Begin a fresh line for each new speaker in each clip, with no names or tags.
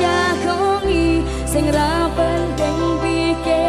ចាកងីសេងរាពេលទាំងពីគេ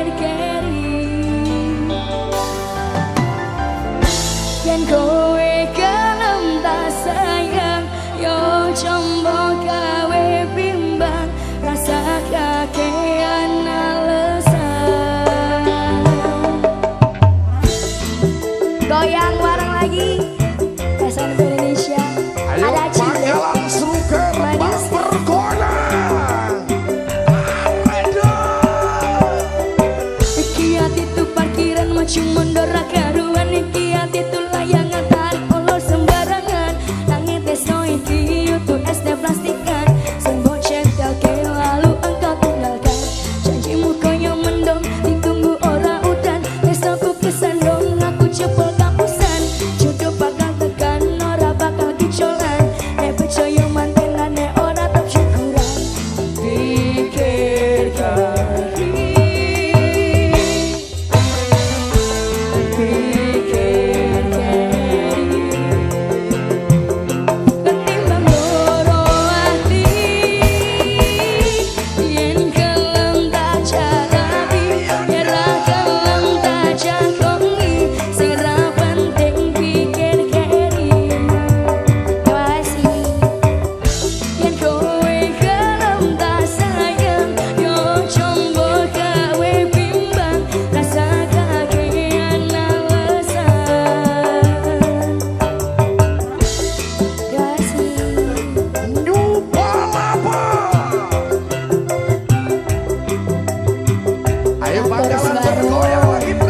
glória, glória, glória.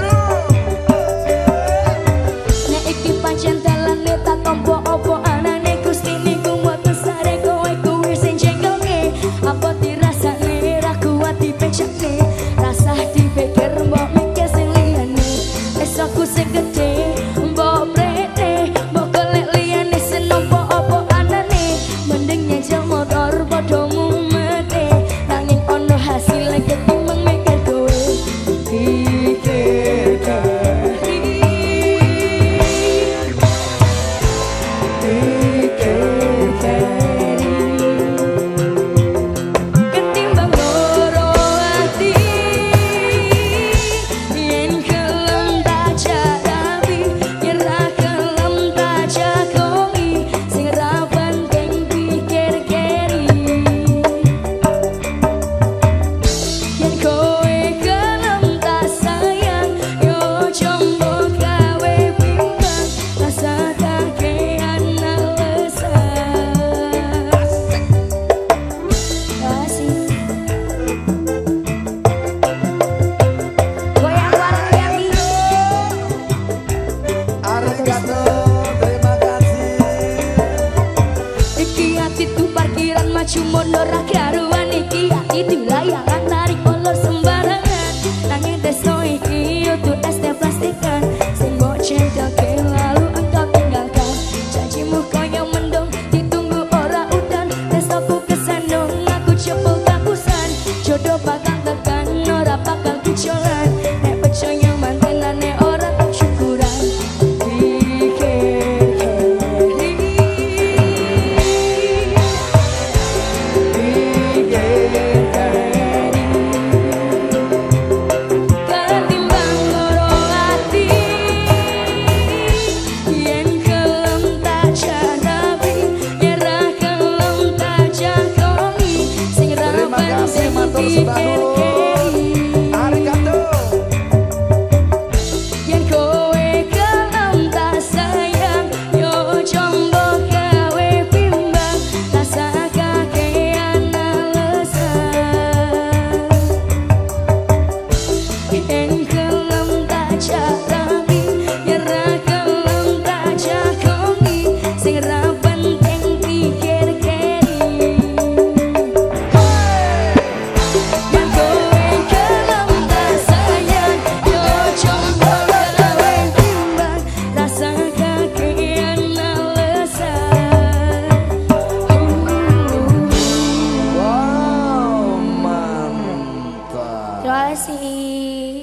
Bora, saudade.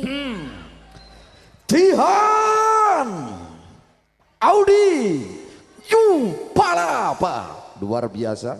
Hmm.
Tihan Audi Yu Palapa luar biasa